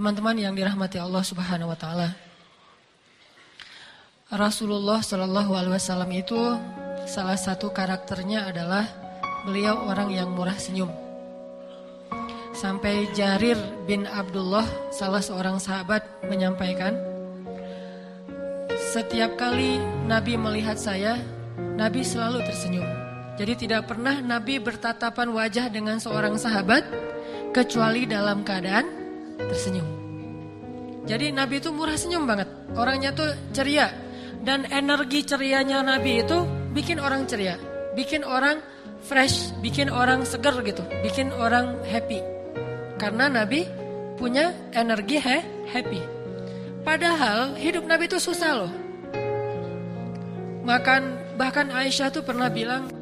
teman-teman yang dirahmati Allah Subhanahu wa taala. Rasulullah Shallallahu alaihi wasallam itu salah satu karakternya adalah beliau orang yang murah senyum. Sampai Jarir bin Abdullah salah seorang sahabat menyampaikan, setiap kali Nabi melihat saya, Nabi selalu tersenyum. Jadi tidak pernah Nabi bertatapan wajah dengan seorang sahabat kecuali dalam keadaan tersenyum. Jadi Nabi itu murah senyum banget. Orangnya tuh ceria dan energi cerianya Nabi itu bikin orang ceria, bikin orang fresh, bikin orang seger gitu, bikin orang happy. Karena Nabi punya energi he, happy. Padahal hidup Nabi itu susah loh. Makan bahkan Aisyah tuh pernah bilang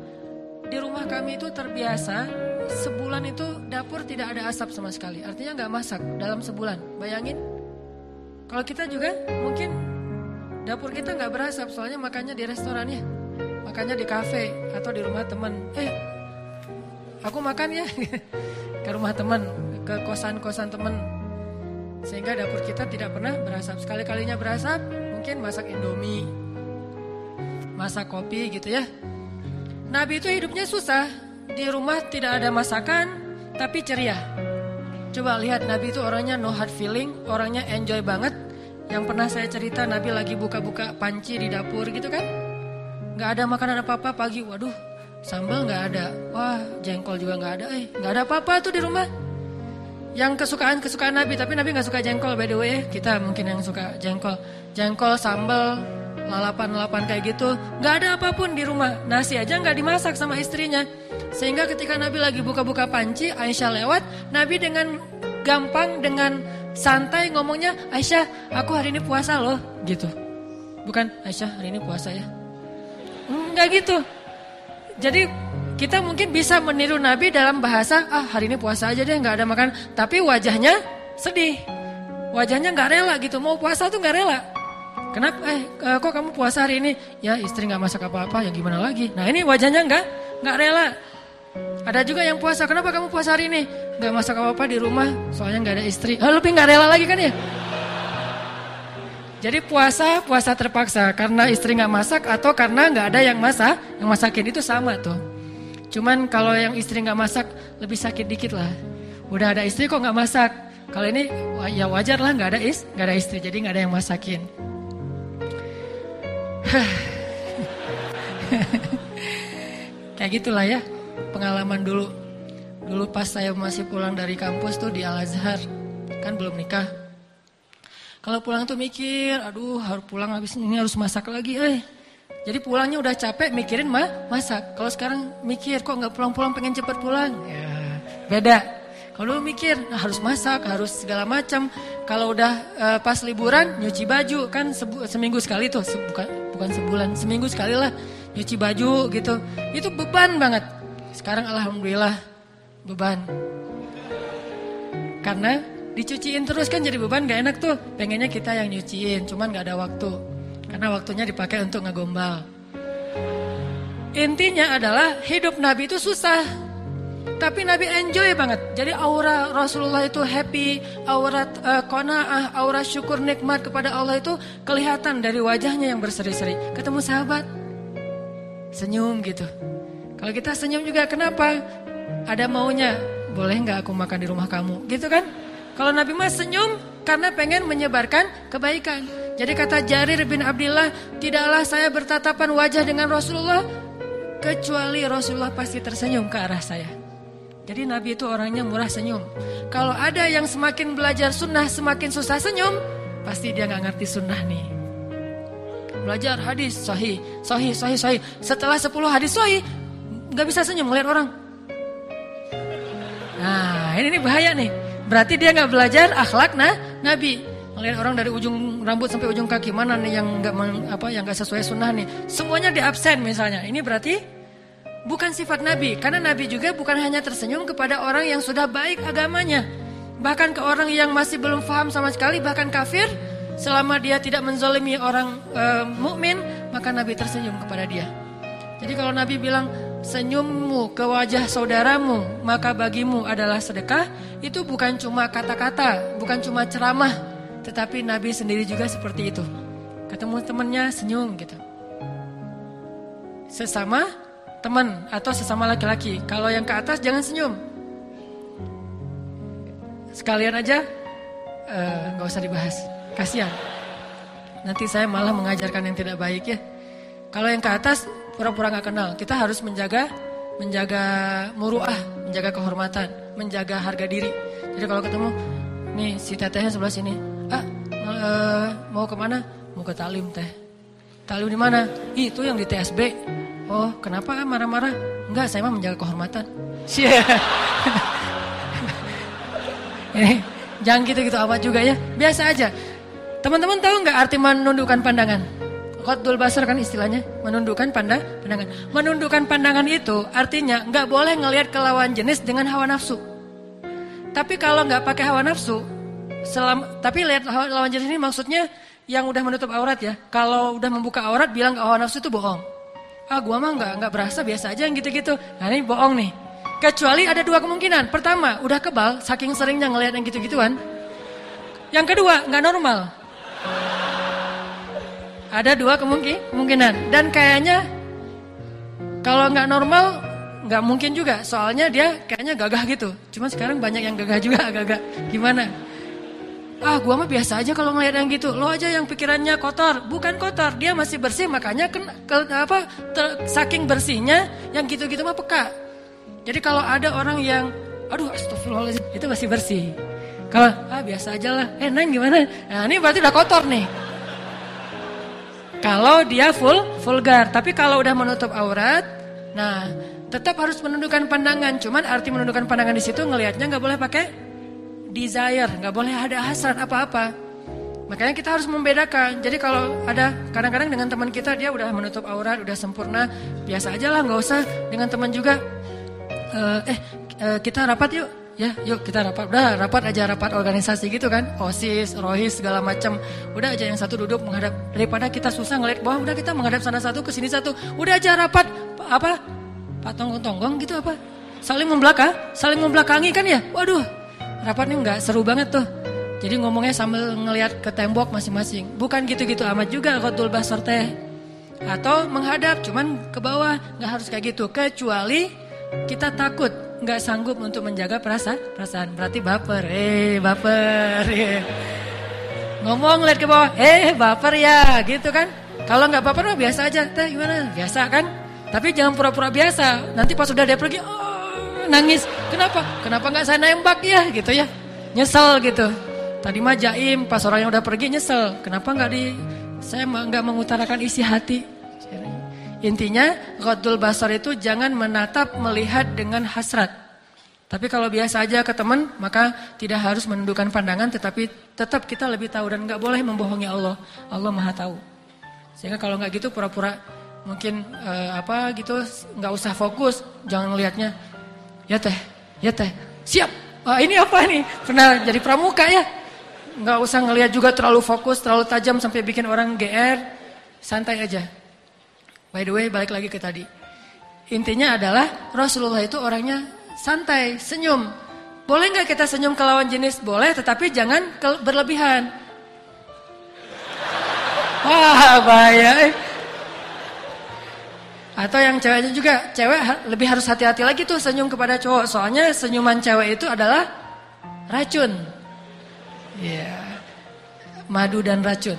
di rumah kami itu terbiasa sebulan itu dapur tidak ada asap sama sekali. Artinya nggak masak dalam sebulan. Bayangin. Kalau kita juga mungkin dapur kita nggak berasap soalnya makannya di restoran ya. Makannya di kafe atau di rumah teman. Eh, aku makan ya ke rumah teman, ke kosan-kosan teman. Sehingga dapur kita tidak pernah berasap. Sekali-kalinya berasap, mungkin masak indomie, masak kopi gitu ya. Nabi itu hidupnya susah, di rumah tidak ada masakan, tapi ceria. Coba lihat Nabi itu orangnya no hard feeling, orangnya enjoy banget. Yang pernah saya cerita Nabi lagi buka-buka panci di dapur gitu kan. Gak ada makanan apa-apa pagi, waduh sambal gak ada. Wah jengkol juga gak ada, eh gak ada apa-apa tuh di rumah. Yang kesukaan-kesukaan Nabi, tapi Nabi gak suka jengkol by the way Kita mungkin yang suka jengkol. Jengkol, sambal, lalapan-lalapan kayak gitu. Gak ada apa pun di rumah. Nasi aja gak dimasak sama istrinya. Sehingga ketika Nabi lagi buka-buka panci, Aisyah lewat, Nabi dengan gampang, dengan santai ngomongnya, Aisyah, aku hari ini puasa loh, gitu. Bukan, Aisyah hari ini puasa ya. Enggak gitu. Jadi kita mungkin bisa meniru Nabi dalam bahasa, ah hari ini puasa aja deh, nggak ada makan. Tapi wajahnya sedih. Wajahnya nggak rela gitu, mau puasa tuh nggak rela. Kenapa? Eh, kok kamu puasa hari ini? Ya istri nggak masak apa-apa, ya gimana lagi? Nah ini wajahnya nggak, nggak rela. Ada juga yang puasa. Kenapa kamu puasa hari ini? Gak masak apa-apa di rumah, soalnya gak ada istri. Oh, lebih gak rela lagi kan ya? Jadi puasa, puasa terpaksa karena istri gak masak atau karena gak ada yang masak, yang masakin itu sama tuh. Cuman kalau yang istri gak masak lebih sakit dikit lah. Udah ada istri kok gak masak. Kalau ini ya wajar lah gak ada is, gak ada istri jadi gak ada yang masakin. Kayak gitulah ya pengalaman dulu. Dulu pas saya masih pulang dari kampus tuh di Al-Azhar. Kan belum nikah. Kalau pulang tuh mikir, aduh harus pulang habis ini harus masak lagi. Eh. Jadi pulangnya udah capek mikirin mah masak. Kalau sekarang mikir kok nggak pulang-pulang pengen cepet pulang. Ya, beda. Kalau dulu mikir nah, harus masak, harus segala macam. Kalau udah uh, pas liburan nyuci baju kan seminggu sekali tuh, bukan bukan sebulan, seminggu sekali lah nyuci baju gitu. Itu beban banget. Sekarang alhamdulillah beban. Karena dicuciin terus kan jadi beban gak enak tuh. Pengennya kita yang nyuciin, cuman gak ada waktu. Karena waktunya dipakai untuk ngegombal. Intinya adalah hidup Nabi itu susah. Tapi Nabi enjoy banget. Jadi aura Rasulullah itu happy, aura uh, kona'ah, aura syukur nikmat kepada Allah itu kelihatan dari wajahnya yang berseri-seri. Ketemu sahabat, senyum gitu. Kalau kita senyum juga kenapa? Ada maunya, boleh nggak aku makan di rumah kamu? Gitu kan? Kalau Nabi Mas senyum karena pengen menyebarkan kebaikan. Jadi kata Jarir bin Abdullah, tidaklah saya bertatapan wajah dengan Rasulullah kecuali Rasulullah pasti tersenyum ke arah saya. Jadi Nabi itu orangnya murah senyum. Kalau ada yang semakin belajar sunnah semakin susah senyum, pasti dia nggak ngerti sunnah nih. Belajar hadis sahih, sahih, sahih, sahih. Setelah 10 hadis sahih, nggak bisa senyum melihat orang. Nah ini, ini bahaya nih. Berarti dia nggak belajar akhlak nah Nabi. Melihat orang dari ujung rambut sampai ujung kaki mana nih yang nggak apa yang nggak sesuai sunnah nih. Semuanya di absen misalnya. Ini berarti bukan sifat Nabi. Karena Nabi juga bukan hanya tersenyum kepada orang yang sudah baik agamanya. Bahkan ke orang yang masih belum paham sama sekali, bahkan kafir, selama dia tidak menzolimi orang e, mukmin, maka Nabi tersenyum kepada dia. Jadi kalau Nabi bilang, senyummu ke wajah saudaramu, maka bagimu adalah sedekah, itu bukan cuma kata-kata, bukan cuma ceramah, tetapi Nabi sendiri juga seperti itu. Ketemu temannya senyum gitu. Sesama teman atau sesama laki-laki. Kalau yang ke atas jangan senyum. Sekalian aja eh, nggak uh, usah dibahas. Kasihan. Nanti saya malah mengajarkan yang tidak baik ya. Kalau yang ke atas pura-pura nggak kenal. Kita harus menjaga menjaga muruah, menjaga kehormatan, menjaga harga diri. Jadi kalau ketemu, nih si tetehnya sebelah sini, ah uh, mau ke mana? Mau ke talim teh. Talim di mana? Itu yang di TSB. Oh, kenapa marah-marah? Enggak, saya mah menjaga kehormatan. Yeah. Ini jangan gitu-gitu amat juga ya. Biasa aja. Teman-teman tahu nggak arti menundukkan pandangan? Qadul basar kan istilahnya, menundukkan pandang, pandangan. Menundukkan pandangan itu artinya nggak boleh ngelihat ke lawan jenis dengan hawa nafsu. Tapi kalau nggak pakai hawa nafsu, selam, tapi lihat lawan jenis ini maksudnya yang udah menutup aurat ya. Kalau udah membuka aurat bilang ke hawa nafsu itu bohong ah gua mah nggak nggak berasa biasa aja yang gitu-gitu. Nah ini bohong nih. Kecuali ada dua kemungkinan. Pertama, udah kebal, saking seringnya ngelihat yang gitu-gituan. Yang kedua, nggak normal. Ada dua kemungkinan. Dan kayaknya kalau nggak normal, nggak mungkin juga. Soalnya dia kayaknya gagah gitu. Cuma sekarang banyak yang gagah juga, agak-agak gimana. Ah, gua mah biasa aja kalau ngeliat yang gitu. Lo aja yang pikirannya kotor, bukan kotor. Dia masih bersih, makanya ken, ke, apa ter, saking bersihnya yang gitu-gitu mah peka. Jadi kalau ada orang yang aduh astagfirullahaladzim, itu masih bersih. Kalau ah biasa aja lah. Eh, Neng gimana? Nah, ini berarti udah kotor nih. Kalau dia full vulgar, tapi kalau udah menutup aurat, nah tetap harus menundukkan pandangan. Cuman arti menundukkan pandangan di situ ngelihatnya nggak boleh pakai desire, nggak boleh ada hasrat apa-apa. Makanya kita harus membedakan. Jadi kalau ada kadang-kadang dengan teman kita dia udah menutup aurat, udah sempurna, biasa aja lah, nggak usah dengan teman juga. Uh, eh uh, kita rapat yuk, ya yuk kita rapat. Udah rapat aja rapat organisasi gitu kan, osis, rohis segala macam. Udah aja yang satu duduk menghadap daripada kita susah ngeliat bawah. Udah kita menghadap sana satu ke sini satu. Udah aja rapat apa? Pak tonggong-tonggong gitu apa? Saling membelakang, saling membelakangi kan ya. Waduh, rapatnya nggak seru banget tuh. Jadi ngomongnya sambil ngelihat ke tembok masing-masing. Bukan gitu-gitu amat juga khotul basar teh. Atau menghadap cuman ke bawah, nggak harus kayak gitu. Kecuali kita takut nggak sanggup untuk menjaga perasaan, perasaan berarti baper. Eh, baper. Eh. Ngomong lihat ke bawah, eh baper ya, gitu kan. Kalau nggak baper mah biasa aja, teh gimana? Biasa kan? Tapi jangan pura-pura biasa. Nanti pas udah dia pergi, oh nangis. Kenapa? Kenapa nggak saya nembak ya gitu ya? Nyesel gitu. Tadi mah pas orang yang udah pergi nyesel. Kenapa nggak di saya nggak mengutarakan isi hati? Intinya, Ghadul Basar itu jangan menatap melihat dengan hasrat. Tapi kalau biasa aja ke teman, maka tidak harus menundukkan pandangan, tetapi tetap kita lebih tahu dan nggak boleh membohongi Allah. Allah Maha tahu. Sehingga kalau nggak gitu pura-pura mungkin uh, apa gitu nggak usah fokus, jangan lihatnya Ya teh, ya teh. Siap. Wah, ini apa nih? Pernah jadi pramuka ya? Nggak usah ngelihat juga terlalu fokus, terlalu tajam sampai bikin orang GR. Santai aja. By the way, balik lagi ke tadi. Intinya adalah Rasulullah itu orangnya santai, senyum. Boleh nggak kita senyum ke lawan jenis? Boleh, tetapi jangan berlebihan. Wah, bahaya. Atau yang ceweknya juga, cewek lebih harus hati-hati lagi tuh senyum kepada cowok. Soalnya senyuman cewek itu adalah racun. Iya. Yeah. Madu dan racun.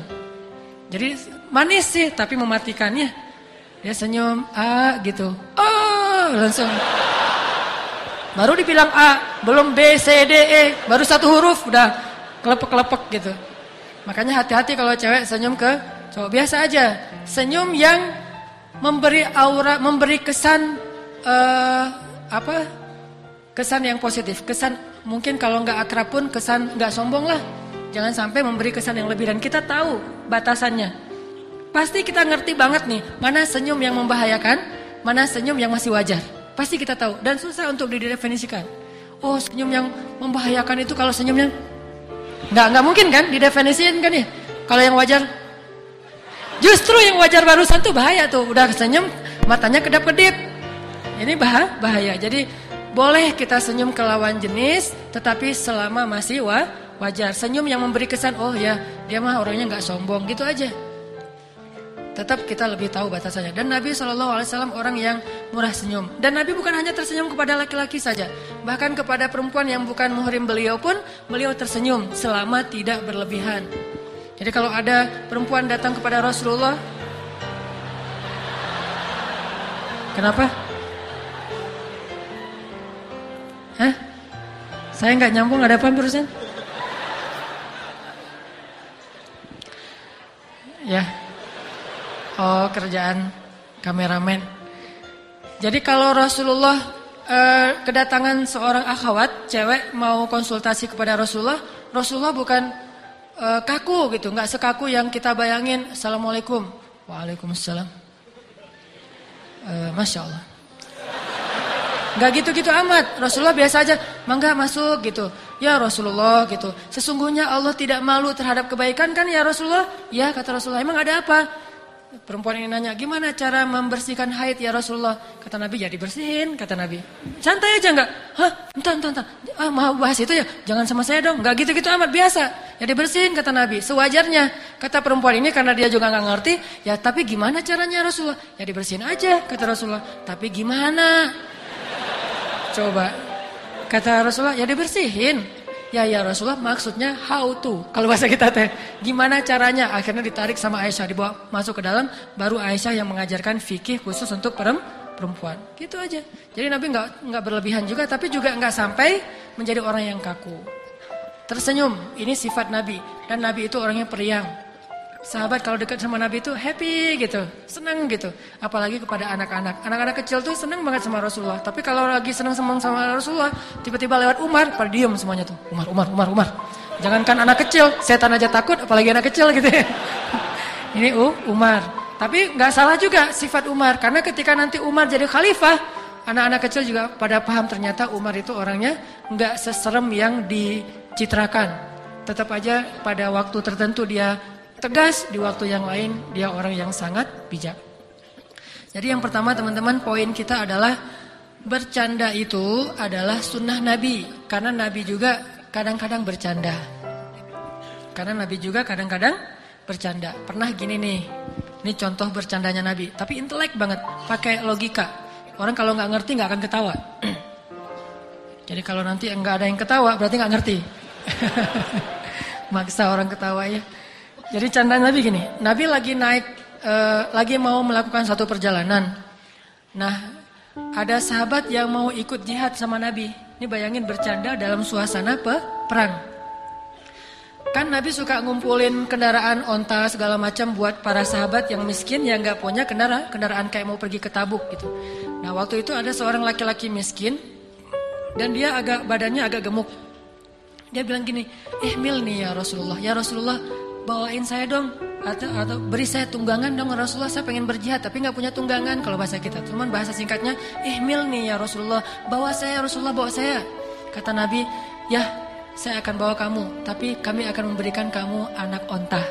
Jadi manis sih tapi mematikannya. Dia senyum A gitu. Oh, langsung. Baru dibilang A, belum B, C, D, E, baru satu huruf udah kelepek-kelepek gitu. Makanya hati-hati kalau cewek senyum ke cowok biasa aja. Senyum yang memberi aura, memberi kesan uh, apa? Kesan yang positif, kesan mungkin kalau nggak akrab pun kesan nggak sombong lah. Jangan sampai memberi kesan yang lebih dan kita tahu batasannya. Pasti kita ngerti banget nih mana senyum yang membahayakan, mana senyum yang masih wajar. Pasti kita tahu dan susah untuk didefinisikan. Oh senyum yang membahayakan itu kalau senyumnya nggak nggak mungkin kan didefinisikan kan ya. Kalau yang wajar Justru yang wajar barusan tuh bahaya tuh. Udah senyum, matanya kedap-kedip. Ini bah bahaya. Jadi boleh kita senyum ke lawan jenis, tetapi selama masih wa wajar. Senyum yang memberi kesan, oh ya dia mah orangnya nggak sombong gitu aja. Tetap kita lebih tahu batasannya. Dan Nabi SAW orang yang murah senyum. Dan Nabi bukan hanya tersenyum kepada laki-laki saja. Bahkan kepada perempuan yang bukan muhrim beliau pun, beliau tersenyum selama tidak berlebihan. Jadi kalau ada perempuan datang kepada Rasulullah, Kenapa? Hah? Saya nggak nyambung ada apa barusan? Ya. Oh, kerjaan kameramen. Jadi kalau Rasulullah eh, kedatangan seorang akhwat, cewek mau konsultasi kepada Rasulullah, Rasulullah bukan eh, kaku gitu, nggak sekaku yang kita bayangin. Assalamualaikum. Waalaikumsalam. Uh, Masya Allah. Gak gitu-gitu amat. Rasulullah biasa aja, mangga masuk gitu. Ya Rasulullah gitu. Sesungguhnya Allah tidak malu terhadap kebaikan kan ya Rasulullah? Ya kata Rasulullah, emang ada apa? Perempuan ini nanya, gimana cara membersihkan haid ya Rasulullah? Kata Nabi, ya dibersihin, kata Nabi. Santai aja enggak? Hah? Entah, entah, entah. Ah, mau bahas itu ya? Jangan sama saya dong. Enggak gitu-gitu amat, biasa. Ya dibersihin, kata Nabi. Sewajarnya. Kata perempuan ini karena dia juga enggak ngerti. Ya tapi gimana caranya Rasulullah? Ya dibersihin aja, kata Rasulullah. Tapi gimana? Coba. Kata Rasulullah, ya dibersihin. Ya ya Rasulullah maksudnya how to. Kalau bahasa kita teh gimana caranya? Akhirnya ditarik sama Aisyah dibawa masuk ke dalam baru Aisyah yang mengajarkan fikih khusus untuk perempuan. Gitu aja. Jadi Nabi nggak nggak berlebihan juga tapi juga nggak sampai menjadi orang yang kaku. Tersenyum, ini sifat Nabi dan Nabi itu orangnya periang. Sahabat kalau dekat sama Nabi itu happy gitu, senang gitu. Apalagi kepada anak-anak. Anak-anak kecil tuh senang banget sama Rasulullah. Tapi kalau lagi senang sama sama Rasulullah, tiba-tiba lewat Umar, pada diem semuanya tuh. Umar, Umar, Umar, Umar. Jangankan anak kecil, setan aja takut, apalagi anak kecil gitu ya. Ini uh, Umar. Tapi nggak salah juga sifat Umar, karena ketika nanti Umar jadi khalifah, anak-anak kecil juga pada paham ternyata Umar itu orangnya nggak seserem yang dicitrakan. Tetap aja pada waktu tertentu dia tegas, di waktu yang lain dia orang yang sangat bijak. Jadi yang pertama teman-teman poin kita adalah bercanda itu adalah sunnah Nabi. Karena Nabi juga kadang-kadang bercanda. Karena Nabi juga kadang-kadang bercanda. Pernah gini nih, ini contoh bercandanya Nabi. Tapi intelek banget, pakai logika. Orang kalau nggak ngerti nggak akan ketawa. Jadi kalau nanti nggak ada yang ketawa berarti nggak ngerti. Maksa orang ketawa ya. Jadi canda Nabi gini, Nabi lagi naik, e, lagi mau melakukan satu perjalanan. Nah, ada sahabat yang mau ikut jihad sama Nabi. Ini bayangin bercanda dalam suasana pe, perang. Kan Nabi suka ngumpulin kendaraan onta segala macam buat para sahabat yang miskin yang nggak punya kendaraan, kendaraan kayak mau pergi ke Tabuk gitu. Nah waktu itu ada seorang laki-laki miskin dan dia agak badannya agak gemuk. Dia bilang gini, eh mil nih ya Rasulullah, ya Rasulullah bawain saya dong. Atau, atau beri saya tunggangan dong Rasulullah. Saya pengen berjihad tapi nggak punya tunggangan kalau bahasa kita. Cuman bahasa singkatnya ihmil nih ya Rasulullah. Bawa saya Rasulullah bawa saya. Kata Nabi ya saya akan bawa kamu tapi kami akan memberikan kamu anak onta.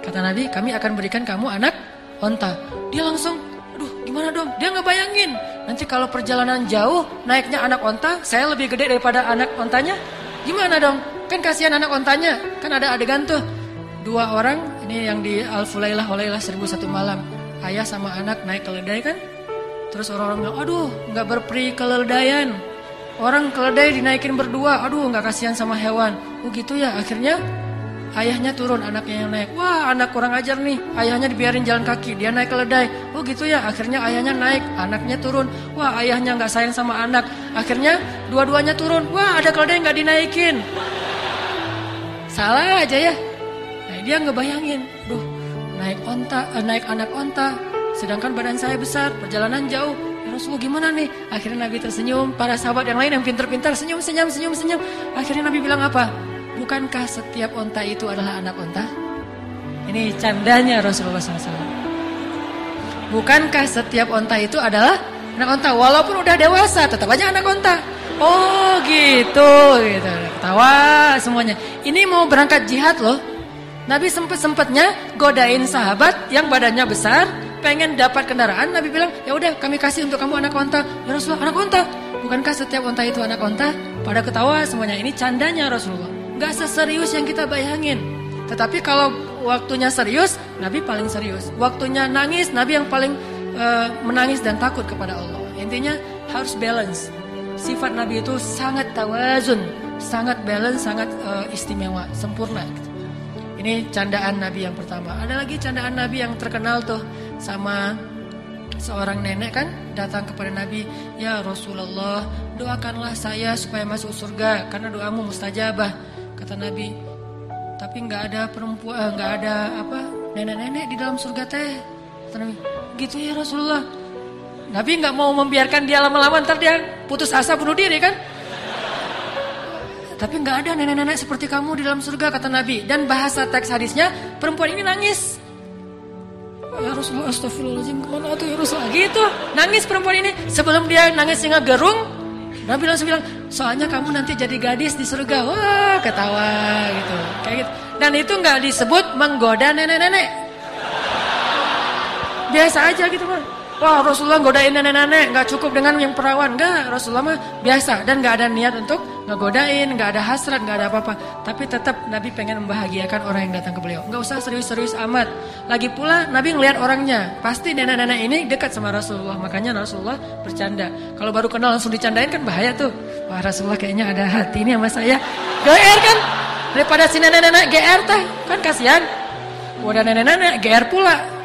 Kata Nabi kami akan berikan kamu anak onta. Dia langsung aduh gimana dong? Dia nggak bayangin. Nanti kalau perjalanan jauh naiknya anak onta saya lebih gede daripada anak ontanya. Gimana dong? Kan kasihan anak ontanya, kan ada adegan tuh. Dua orang, ini yang di Al-Fulailah Walailah seribu satu malam. Ayah sama anak naik keledai kan. Terus orang-orang bilang, aduh nggak berperi keledaian. Orang keledai dinaikin berdua, aduh nggak kasihan sama hewan. Oh gitu ya, akhirnya ayahnya turun, anaknya yang naik. Wah anak kurang ajar nih, ayahnya dibiarin jalan kaki, dia naik keledai. Oh gitu ya, akhirnya ayahnya naik, anaknya turun. Wah ayahnya nggak sayang sama anak, akhirnya dua-duanya turun. Wah ada keledai nggak dinaikin. Salah aja ya. Dia ngebayangin, duh, naik onta, eh, naik anak onta, sedangkan badan saya besar, perjalanan jauh. Ya Rasulullah gimana nih? Akhirnya Nabi tersenyum, para sahabat yang lain yang pintar-pintar senyum, senyum, senyum, senyum. Akhirnya Nabi bilang apa? Bukankah setiap onta itu adalah anak onta? Ini candanya Rasulullah SAW. Bukankah setiap onta itu adalah anak onta? Walaupun udah dewasa, tetap aja anak onta. Oh gitu, gitu. Ketawa semuanya. Ini mau berangkat jihad loh. Nabi sempet-sempetnya godain sahabat yang badannya besar, pengen dapat kendaraan, Nabi bilang, ya udah kami kasih untuk kamu anak onta. Ya Rasulullah, anak onta. Bukankah setiap onta itu anak onta? Pada ketawa semuanya ini candanya Rasulullah. Gak seserius yang kita bayangin. Tetapi kalau waktunya serius, Nabi paling serius. Waktunya nangis, Nabi yang paling uh, menangis dan takut kepada Allah. Intinya harus balance. Sifat Nabi itu sangat tawazun, sangat balance, sangat uh, istimewa, sempurna. Ini candaan Nabi yang pertama. Ada lagi candaan Nabi yang terkenal tuh sama seorang nenek kan datang kepada Nabi, "Ya Rasulullah, doakanlah saya supaya masuk surga karena doamu mustajabah." Kata Nabi, "Tapi nggak ada perempuan, eh, nggak ada apa nenek-nenek di dalam surga teh." Kata Nabi, "Gitu ya Rasulullah." Nabi nggak mau membiarkan dia lama-lama ntar dia putus asa bunuh diri kan? Tapi nggak ada nenek-nenek seperti kamu di dalam surga kata Nabi. Dan bahasa teks hadisnya perempuan ini nangis. Ya Rasulullah astagfirullahaladzim ke mana tuh ya Rasulullah gitu. Nangis perempuan ini. Sebelum dia nangis sehingga gerung. Nabi langsung bilang soalnya kamu nanti jadi gadis di surga. Wah ketawa gitu. Kayak gitu. Dan itu nggak disebut menggoda nenek-nenek. Biasa aja gitu mah. Wah Rasulullah godain nenek-nenek nggak cukup dengan yang perawan. Nggak Rasulullah mah biasa. Dan nggak ada niat untuk ngegodain nggak ada hasrat nggak ada apa-apa. Tapi tetap Nabi pengen membahagiakan orang yang datang ke beliau. Nggak usah serius-serius amat. Lagi pula Nabi ngelihat orangnya. Pasti nenek-nenek ini dekat sama Rasulullah. Makanya Rasulullah bercanda. Kalau baru kenal langsung dicandain kan bahaya tuh. Wah Rasulullah kayaknya ada hati ini sama saya. GR kan? Daripada si nenek-nenek GR teh. Kan kasihan. Udah nenek-nenek GR pula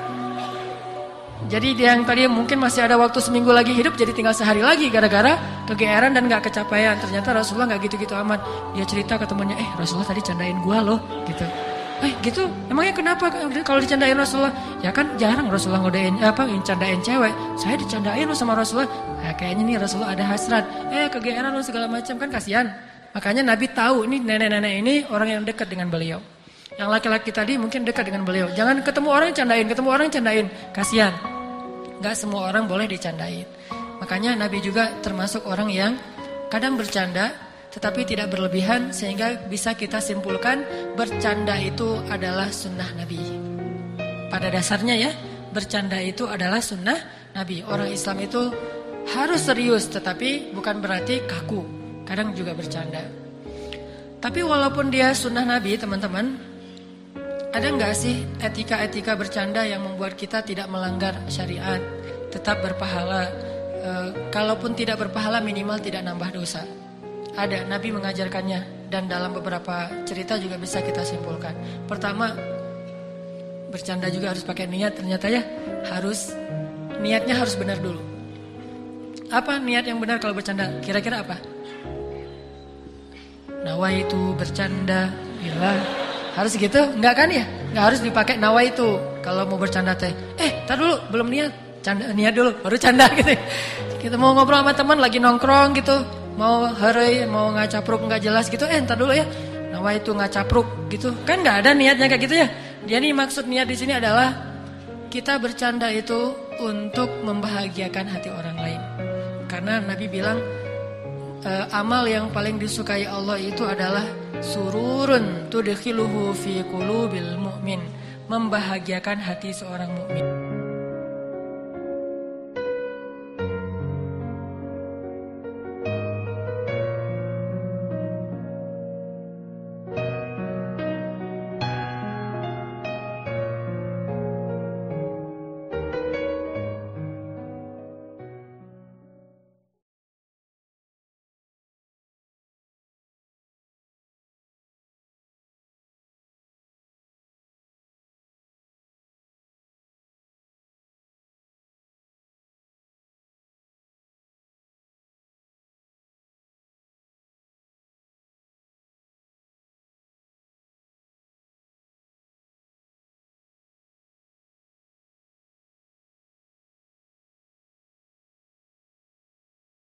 jadi dia yang tadi mungkin masih ada waktu seminggu lagi hidup jadi tinggal sehari lagi gara-gara kegeeran dan gak kecapaian. Ternyata Rasulullah gak gitu-gitu aman. Dia cerita ke temannya, eh Rasulullah tadi candain gua loh gitu. Eh gitu, emangnya kenapa kalau dicandain Rasulullah? Ya kan jarang Rasulullah ngodain apa candain cewek. Saya dicandain loh sama Rasulullah. Nah, kayaknya nih Rasulullah ada hasrat. Eh kegeeran loh segala macam kan kasihan. Makanya Nabi tahu ini nenek-nenek ini orang yang dekat dengan beliau. Yang laki-laki tadi mungkin dekat dengan beliau. Jangan ketemu orang candain, ketemu orang candain. Kasihan. Gak semua orang boleh dicandain. Makanya Nabi juga termasuk orang yang kadang bercanda tetapi tidak berlebihan sehingga bisa kita simpulkan bercanda itu adalah sunnah Nabi. Pada dasarnya ya, bercanda itu adalah sunnah Nabi. Orang Islam itu harus serius tetapi bukan berarti kaku. Kadang juga bercanda. Tapi walaupun dia sunnah Nabi teman-teman, ada nggak sih etika-etika bercanda yang membuat kita tidak melanggar syariat, tetap berpahala? E, kalaupun tidak berpahala minimal tidak nambah dosa. Ada Nabi mengajarkannya dan dalam beberapa cerita juga bisa kita simpulkan. Pertama, bercanda juga harus pakai niat ternyata ya. Harus niatnya harus benar dulu. Apa niat yang benar kalau bercanda? Kira-kira apa? Nawa itu bercanda bila harus gitu? Enggak kan ya? Enggak harus dipakai nawa itu kalau mau bercanda teh. Eh, tar dulu, belum niat. Canda niat dulu, baru canda gitu. Kita mau ngobrol sama teman lagi nongkrong gitu, mau hari, mau ngacapruk nggak jelas gitu. Eh, tar dulu ya. Nawa itu ngacapruk gitu. Kan nggak ada niatnya kayak gitu ya. Dia nih maksud niat di sini adalah kita bercanda itu untuk membahagiakan hati orang lain. Karena Nabi bilang e, amal yang paling disukai Allah itu adalah sururun tudkhiluhu fi qulubil mu'min. Membahagiakan hati seorang mukmin